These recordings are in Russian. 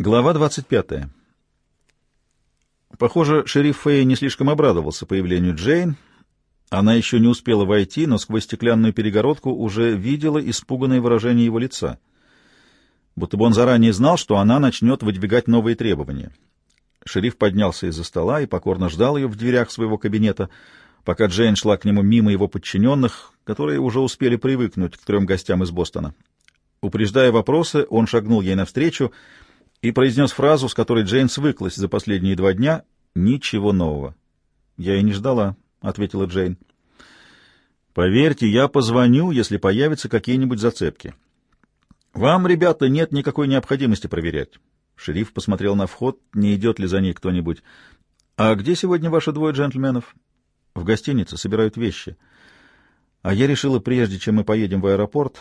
Глава 25. Похоже, шериф Фэй не слишком обрадовался появлению Джейн. Она еще не успела войти, но сквозь стеклянную перегородку уже видела испуганное выражение его лица. Будто бы он заранее знал, что она начнет выдвигать новые требования. Шериф поднялся из-за стола и покорно ждал ее в дверях своего кабинета, пока Джейн шла к нему мимо его подчиненных, которые уже успели привыкнуть к трем гостям из Бостона. Упреждая вопросы, он шагнул ей навстречу — и произнес фразу, с которой Джейн свыклась за последние два дня «Ничего нового». «Я и не ждала», — ответила Джейн. «Поверьте, я позвоню, если появятся какие-нибудь зацепки. Вам, ребята, нет никакой необходимости проверять». Шериф посмотрел на вход, не идет ли за ней кто-нибудь. «А где сегодня ваши двое джентльменов?» «В гостинице, собирают вещи. А я решила, прежде чем мы поедем в аэропорт,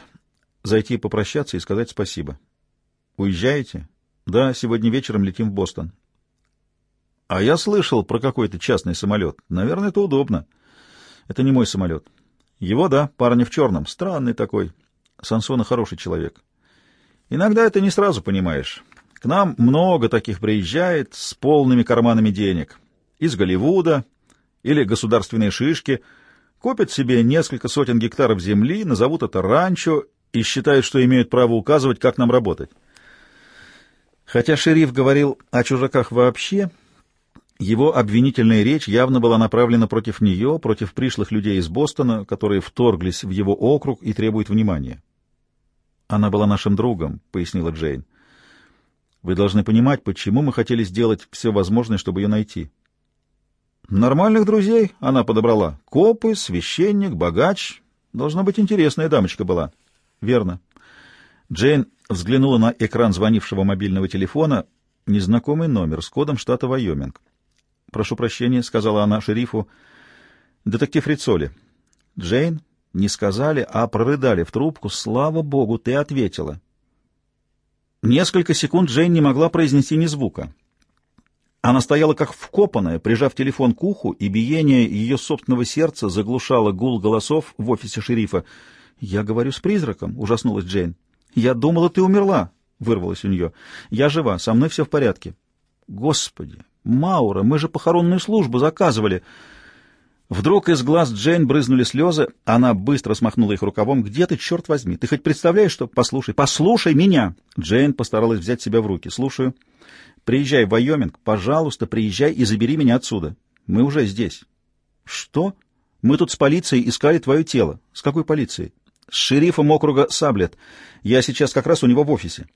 зайти попрощаться и сказать спасибо. Уезжаете?» Да, сегодня вечером летим в Бостон. А я слышал про какой-то частный самолет. Наверное, это удобно. Это не мой самолет. Его, да, парня в черном. Странный такой. Сансона хороший человек. Иногда это не сразу понимаешь. К нам много таких приезжает с полными карманами денег. Из Голливуда или государственные шишки. Копят себе несколько сотен гектаров земли, назовут это ранчо и считают, что имеют право указывать, как нам работать. Хотя шериф говорил о чужаках вообще, его обвинительная речь явно была направлена против нее, против пришлых людей из Бостона, которые вторглись в его округ и требуют внимания. «Она была нашим другом», — пояснила Джейн. «Вы должны понимать, почему мы хотели сделать все возможное, чтобы ее найти». «Нормальных друзей она подобрала. Копы, священник, богач. Должна быть, интересная дамочка была». «Верно». Джейн взглянула на экран звонившего мобильного телефона. Незнакомый номер с кодом штата Вайоминг. «Прошу прощения», — сказала она шерифу. «Детектив Рицоли». «Джейн?» «Не сказали, а прорыдали в трубку. Слава богу, ты ответила». Несколько секунд Джейн не могла произнести ни звука. Она стояла как вкопанная, прижав телефон к уху, и биение ее собственного сердца заглушало гул голосов в офисе шерифа. «Я говорю с призраком», — ужаснулась Джейн. «Я думала, ты умерла», — вырвалось у нее. «Я жива, со мной все в порядке». «Господи! Маура, мы же похоронную службу заказывали!» Вдруг из глаз Джейн брызнули слезы, она быстро смахнула их рукавом. «Где ты, черт возьми? Ты хоть представляешь, что...» «Послушай, послушай меня!» Джейн постаралась взять себя в руки. «Слушаю. Приезжай в Вайоминг, пожалуйста, приезжай и забери меня отсюда. Мы уже здесь». «Что? Мы тут с полицией искали твое тело. С какой полицией?» С шерифом округа Саблет. Я сейчас как раз у него в офисе».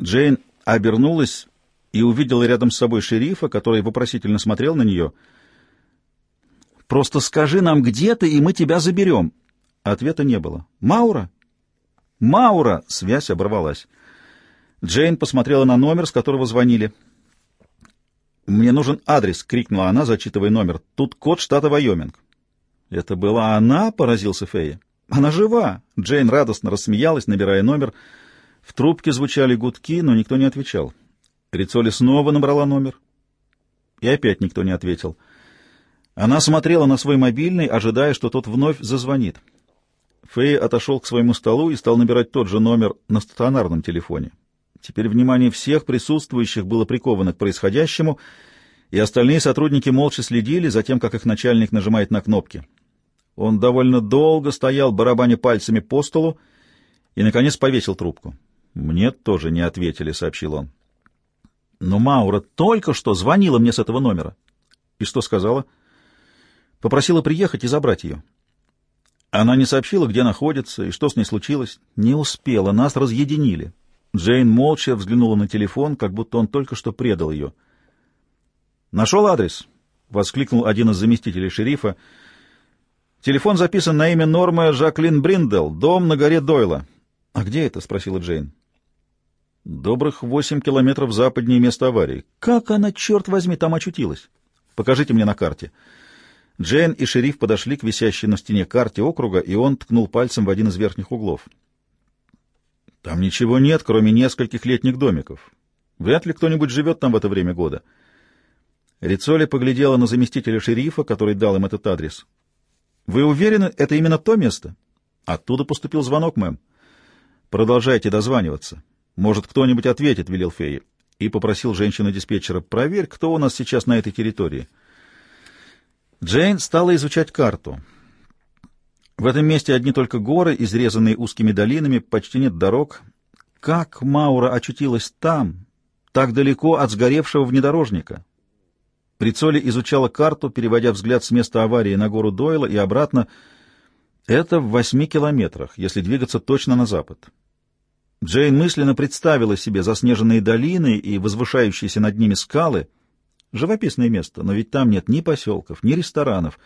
Джейн обернулась и увидела рядом с собой шерифа, который вопросительно смотрел на нее. «Просто скажи нам, где ты, и мы тебя заберем». Ответа не было. «Маура?» «Маура!» — связь оборвалась. Джейн посмотрела на номер, с которого звонили. «Мне нужен адрес!» — крикнула она, зачитывая номер. «Тут код штата Вайоминг». «Это была она?» — поразился Фея. Она жива!» Джейн радостно рассмеялась, набирая номер. В трубке звучали гудки, но никто не отвечал. Рицоли снова набрала номер. И опять никто не ответил. Она смотрела на свой мобильный, ожидая, что тот вновь зазвонит. Фэй отошел к своему столу и стал набирать тот же номер на стационарном телефоне. Теперь внимание всех присутствующих было приковано к происходящему, и остальные сотрудники молча следили за тем, как их начальник нажимает на кнопки. Он довольно долго стоял, барабаня пальцами по столу, и, наконец, повесил трубку. «Мне тоже не ответили», — сообщил он. «Но Маура только что звонила мне с этого номера». «И что сказала?» «Попросила приехать и забрать ее». Она не сообщила, где находится и что с ней случилось. Не успела, нас разъединили. Джейн молча взглянула на телефон, как будто он только что предал ее. «Нашел адрес?» — воскликнул один из заместителей шерифа. Телефон записан на имя Нормы Жаклин Бриндел, дом на горе Дойла. — А где это? — спросила Джейн. — Добрых восемь километров западнее места аварии. Как она, черт возьми, там очутилась? Покажите мне на карте. Джейн и шериф подошли к висящей на стене карте округа, и он ткнул пальцем в один из верхних углов. Там ничего нет, кроме нескольких летних домиков. Вряд ли кто-нибудь живет там в это время года. Рицоли поглядела на заместителя шерифа, который дал им этот адрес. Вы уверены, это именно то место? Оттуда поступил звонок, мэм. Продолжайте дозваниваться. Может, кто-нибудь ответит, велел Феи. и попросил женщину-диспетчера, проверь, кто у нас сейчас на этой территории. Джейн стала изучать карту. В этом месте одни только горы, изрезанные узкими долинами, почти нет дорог. Как Маура очутилась там, так далеко от сгоревшего внедорожника? Прицоли изучала карту, переводя взгляд с места аварии на гору Дойла и обратно. Это в восьми километрах, если двигаться точно на запад. Джейн мысленно представила себе заснеженные долины и возвышающиеся над ними скалы. Живописное место, но ведь там нет ни поселков, ни ресторанов,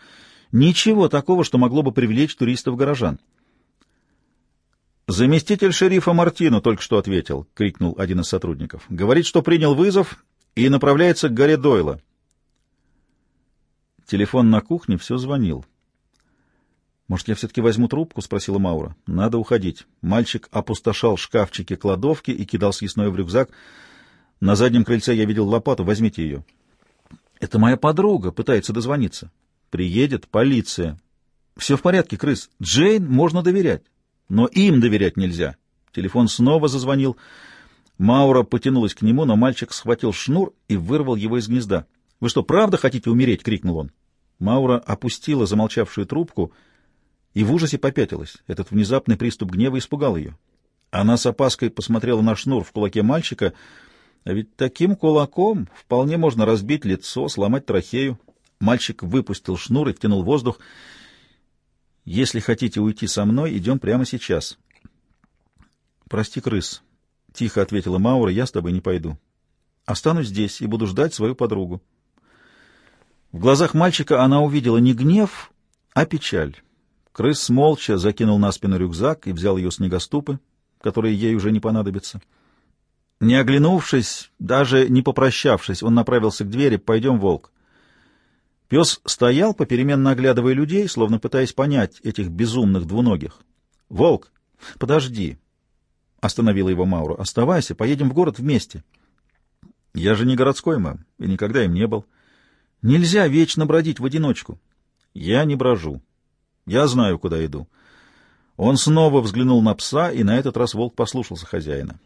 ничего такого, что могло бы привлечь туристов-горожан. «Заместитель шерифа Мартину только что ответил», — крикнул один из сотрудников. «Говорит, что принял вызов и направляется к горе Дойла». Телефон на кухне все звонил. «Может, я все-таки возьму трубку?» — спросила Маура. «Надо уходить». Мальчик опустошал шкафчики кладовки и кидал съестное в рюкзак. На заднем крыльце я видел лопату. Возьмите ее. «Это моя подруга. Пытается дозвониться». «Приедет полиция». «Все в порядке, крыс. Джейн можно доверять. Но им доверять нельзя». Телефон снова зазвонил. Маура потянулась к нему, но мальчик схватил шнур и вырвал его из гнезда. «Вы что, правда хотите умереть?» — крикнул он. Маура опустила замолчавшую трубку и в ужасе попятилась. Этот внезапный приступ гнева испугал ее. Она с опаской посмотрела на шнур в кулаке мальчика, а ведь таким кулаком вполне можно разбить лицо, сломать трахею. Мальчик выпустил шнур и втянул воздух. «Если хотите уйти со мной, идем прямо сейчас». «Прости, крыс», — тихо ответила Маура, — «я с тобой не пойду. Останусь здесь и буду ждать свою подругу». В глазах мальчика она увидела не гнев, а печаль. Крыс молча закинул на спину рюкзак и взял ее снегоступы, которые ей уже не понадобятся. Не оглянувшись, даже не попрощавшись, он направился к двери «Пойдем, волк». Пес стоял, попеременно оглядывая людей, словно пытаясь понять этих безумных двуногих. «Волк, подожди!» — остановила его Маура. «Оставайся, поедем в город вместе». «Я же не городской, мэм, и никогда им не был». Нельзя вечно бродить в одиночку. Я не брожу. Я знаю, куда иду. Он снова взглянул на пса, и на этот раз волк послушался хозяина.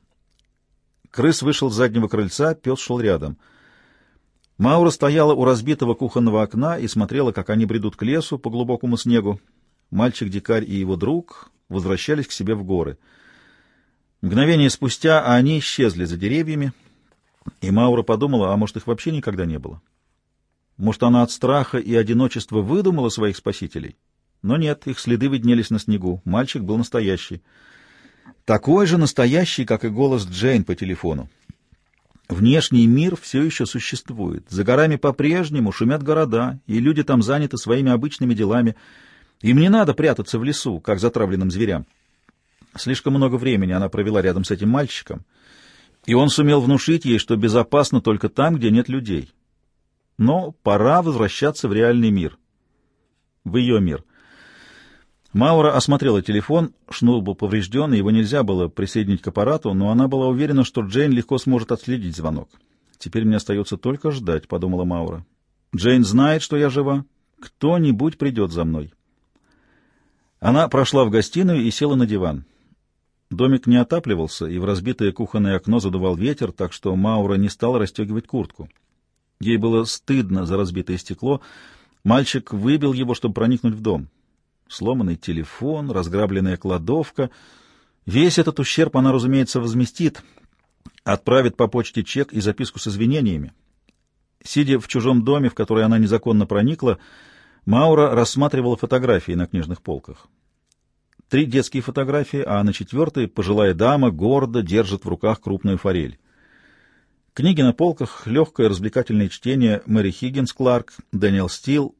Крыс вышел с заднего крыльца, пес шел рядом. Маура стояла у разбитого кухонного окна и смотрела, как они бредут к лесу по глубокому снегу. Мальчик-дикарь и его друг возвращались к себе в горы. Мгновение спустя они исчезли за деревьями, и Маура подумала, а может, их вообще никогда не было. Может, она от страха и одиночества выдумала своих спасителей? Но нет, их следы виднелись на снегу. Мальчик был настоящий. Такой же настоящий, как и голос Джейн по телефону. Внешний мир все еще существует. За горами по-прежнему шумят города, и люди там заняты своими обычными делами. Им не надо прятаться в лесу, как затравленным зверям. Слишком много времени она провела рядом с этим мальчиком, и он сумел внушить ей, что безопасно только там, где нет людей. Но пора возвращаться в реальный мир. В ее мир. Маура осмотрела телефон, шнур был поврежден, его нельзя было присоединить к аппарату, но она была уверена, что Джейн легко сможет отследить звонок. «Теперь мне остается только ждать», — подумала Маура. «Джейн знает, что я жива. Кто-нибудь придет за мной». Она прошла в гостиную и села на диван. Домик не отапливался, и в разбитое кухонное окно задувал ветер, так что Маура не стала расстегивать куртку. Ей было стыдно за разбитое стекло. Мальчик выбил его, чтобы проникнуть в дом. Сломанный телефон, разграбленная кладовка. Весь этот ущерб она, разумеется, возместит. Отправит по почте чек и записку с извинениями. Сидя в чужом доме, в который она незаконно проникла, Маура рассматривала фотографии на книжных полках. Три детские фотографии, а на четвертой пожилая дама гордо держит в руках крупную форель. Книги на полках, легкое развлекательное чтение Мэри Хиггинс Кларк, Дэниел Стил.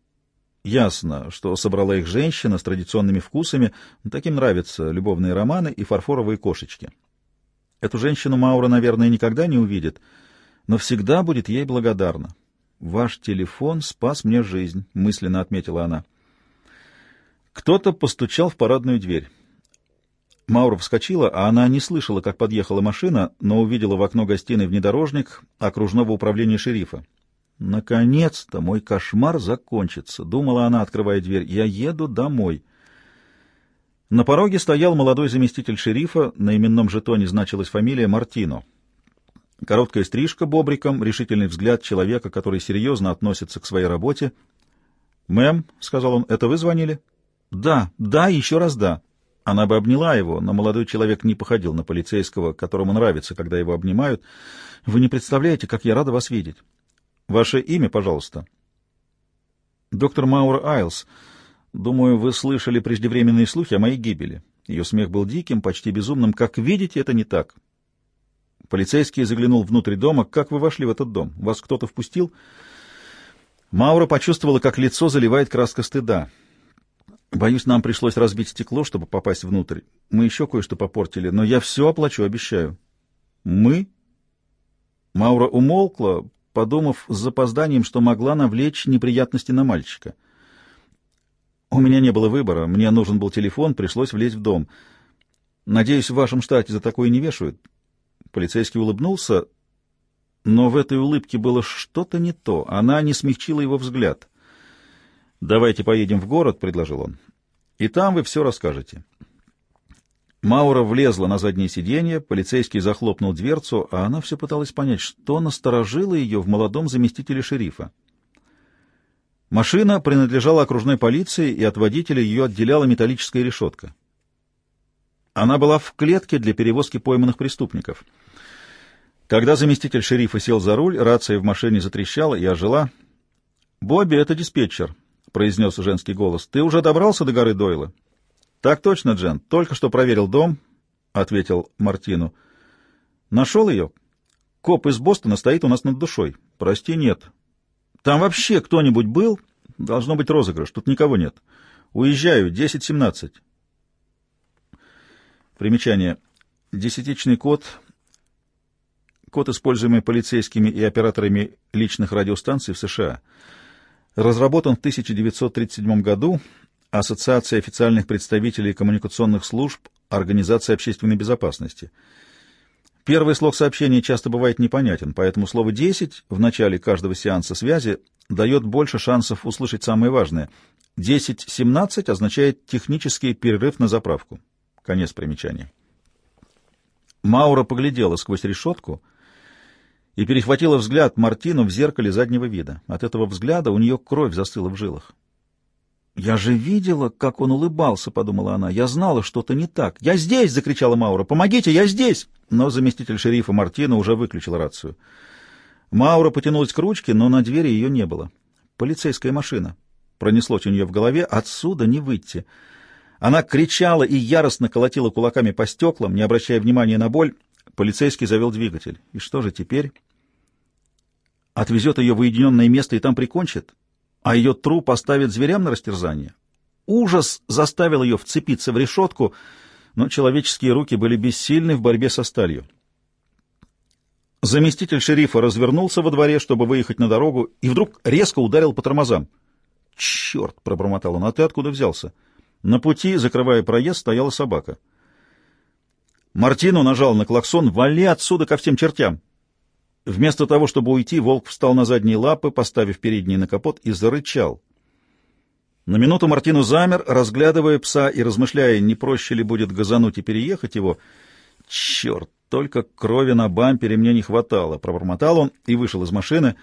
Ясно, что собрала их женщина с традиционными вкусами, таким нравятся любовные романы и фарфоровые кошечки. Эту женщину Маура, наверное, никогда не увидит, но всегда будет ей благодарна. «Ваш телефон спас мне жизнь», — мысленно отметила она. Кто-то постучал в парадную дверь. Маура вскочила, а она не слышала, как подъехала машина, но увидела в окно гостиной внедорожник окружного управления шерифа. «Наконец-то мой кошмар закончится», — думала она, открывая дверь. «Я еду домой». На пороге стоял молодой заместитель шерифа, на именном жетоне значилась фамилия Мартино. Короткая стрижка бобриком, решительный взгляд человека, который серьезно относится к своей работе. «Мэм», — сказал он, — «это вы звонили?» «Да, да, еще раз да». Она бы обняла его, но молодой человек не походил на полицейского, которому нравится, когда его обнимают. «Вы не представляете, как я рада вас видеть». «Ваше имя, пожалуйста». «Доктор Маур Айлс. Думаю, вы слышали преждевременные слухи о моей гибели». Ее смех был диким, почти безумным. «Как видите, это не так». Полицейский заглянул внутрь дома. «Как вы вошли в этот дом? Вас кто-то впустил?» Маура почувствовала, как лицо заливает краска стыда. «Боюсь, нам пришлось разбить стекло, чтобы попасть внутрь. Мы еще кое-что попортили, но я все оплачу, обещаю». «Мы?» Маура умолкла, подумав с запозданием, что могла навлечь неприятности на мальчика. «У меня не было выбора. Мне нужен был телефон, пришлось влезть в дом. Надеюсь, в вашем штате за такое не вешают?» Полицейский улыбнулся, но в этой улыбке было что-то не то. Она не смягчила его взгляд. «Давайте поедем в город», — предложил он. «И там вы все расскажете». Маура влезла на заднее сиденье, полицейский захлопнул дверцу, а она все пыталась понять, что насторожило ее в молодом заместителе шерифа. Машина принадлежала окружной полиции, и от водителя ее отделяла металлическая решетка. Она была в клетке для перевозки пойманных преступников — когда заместитель шерифа сел за руль, рация в машине затрещала и ожила. «Бобби, это диспетчер», — произнес женский голос. «Ты уже добрался до горы Дойла?» «Так точно, Джен. Только что проверил дом», — ответил Мартину. «Нашел ее? Коп из Бостона стоит у нас над душой. Прости, нет. Там вообще кто-нибудь был? Должно быть розыгрыш. Тут никого нет. Уезжаю. 10-17». Примечание. Десятичный код код, используемый полицейскими и операторами личных радиостанций в США, разработан в 1937 году Ассоциацией официальных представителей коммуникационных служб Организации общественной безопасности. Первый слог сообщения часто бывает непонятен, поэтому слово «10» в начале каждого сеанса связи дает больше шансов услышать самое важное. 10-17 означает технический перерыв на заправку. Конец примечания. Маура поглядела сквозь решетку — и перехватила взгляд Мартину в зеркале заднего вида. От этого взгляда у нее кровь застыла в жилах. «Я же видела, как он улыбался», — подумала она. «Я знала, что-то не так». «Я здесь!» — закричала Маура. «Помогите, я здесь!» Но заместитель шерифа Мартина уже выключил рацию. Маура потянулась к ручке, но на двери ее не было. «Полицейская машина». Пронеслось у нее в голове. «Отсюда не выйти». Она кричала и яростно колотила кулаками по стеклам, не обращая внимания на боль. Полицейский завел двигатель. И что же теперь? Отвезет ее в уединенное место и там прикончит, а ее труп оставит зверям на растерзание. Ужас заставил ее вцепиться в решетку, но человеческие руки были бессильны в борьбе со сталью. Заместитель шерифа развернулся во дворе, чтобы выехать на дорогу, и вдруг резко ударил по тормозам. «Черт!» — пробормотал он. «А ты откуда взялся?» На пути, закрывая проезд, стояла собака — Мартину нажал на клаксон «Вали отсюда ко всем чертям!». Вместо того, чтобы уйти, волк встал на задние лапы, поставив передние на капот, и зарычал. На минуту Мартину замер, разглядывая пса и размышляя, не проще ли будет газануть и переехать его. «Черт, только крови на бампере мне не хватало!» — пробормотал он и вышел из машины.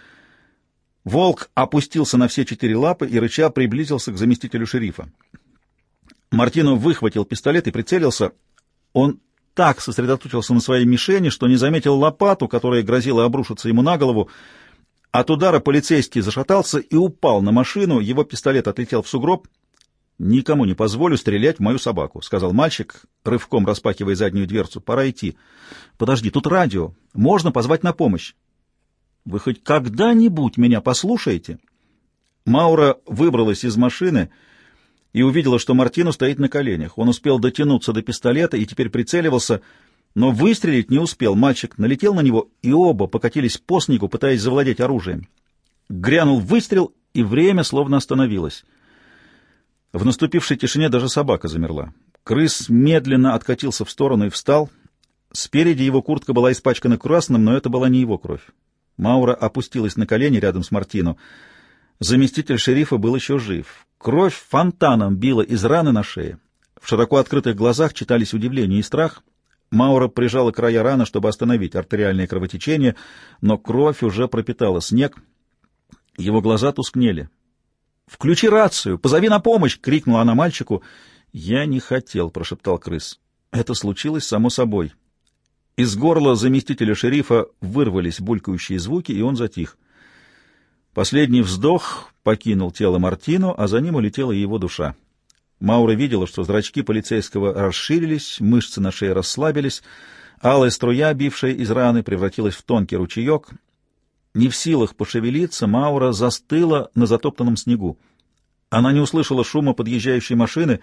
Волк опустился на все четыре лапы и, рыча, приблизился к заместителю шерифа. Мартину выхватил пистолет и прицелился. Он так сосредоточился на своей мишени, что не заметил лопату, которая грозила обрушиться ему на голову. От удара полицейский зашатался и упал на машину, его пистолет отлетел в сугроб. «Никому не позволю стрелять в мою собаку», — сказал мальчик, рывком распахивая заднюю дверцу. «Пора идти». «Подожди, тут радио. Можно позвать на помощь». «Вы хоть когда-нибудь меня послушаете?» Маура выбралась из машины — увидела, что Мартину стоит на коленях. Он успел дотянуться до пистолета и теперь прицеливался, но выстрелить не успел. Мальчик налетел на него, и оба покатились по снегу, пытаясь завладеть оружием. Грянул выстрел, и время словно остановилось. В наступившей тишине даже собака замерла. Крыс медленно откатился в сторону и встал. Спереди его куртка была испачкана красным, но это была не его кровь. Маура опустилась на колени рядом с Мартино. Заместитель шерифа был еще жив. Кровь фонтаном била из раны на шее. В широко открытых глазах читались удивление и страх. Маура прижала края раны, чтобы остановить артериальное кровотечение, но кровь уже пропитала снег. Его глаза тускнели. «Включи рацию! Позови на помощь!» — крикнула она мальчику. «Я не хотел», — прошептал крыс. Это случилось само собой. Из горла заместителя шерифа вырвались булькающие звуки, и он затих. Последний вздох покинул тело Мартино, а за ним улетела его душа. Маура видела, что зрачки полицейского расширились, мышцы на шее расслабились, алая струя, бившая из раны, превратилась в тонкий ручеек. Не в силах пошевелиться, Маура застыла на затоптанном снегу. Она не услышала шума подъезжающей машины,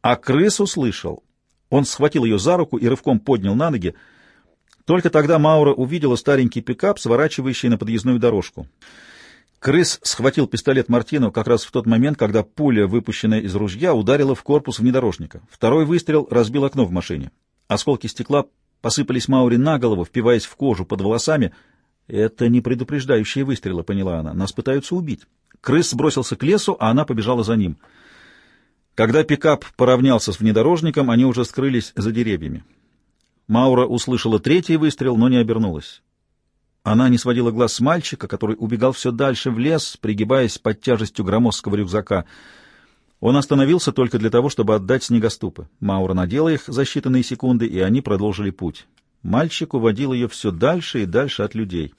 а крыс услышал. Он схватил ее за руку и рывком поднял на ноги. Только тогда Маура увидела старенький пикап, сворачивающий на подъездную дорожку. Крыс схватил пистолет Мартину как раз в тот момент, когда пуля, выпущенная из ружья, ударила в корпус внедорожника. Второй выстрел разбил окно в машине. Осколки стекла посыпались Маури на голову, впиваясь в кожу под волосами. «Это не предупреждающие выстрелы», — поняла она. «Нас пытаются убить». Крыс бросился к лесу, а она побежала за ним. Когда пикап поравнялся с внедорожником, они уже скрылись за деревьями. Маура услышала третий выстрел, но не обернулась. Она не сводила глаз с мальчика, который убегал все дальше в лес, пригибаясь под тяжестью громоздкого рюкзака. Он остановился только для того, чтобы отдать снегоступы. Маура надела их за считанные секунды, и они продолжили путь. Мальчик уводил ее все дальше и дальше от людей.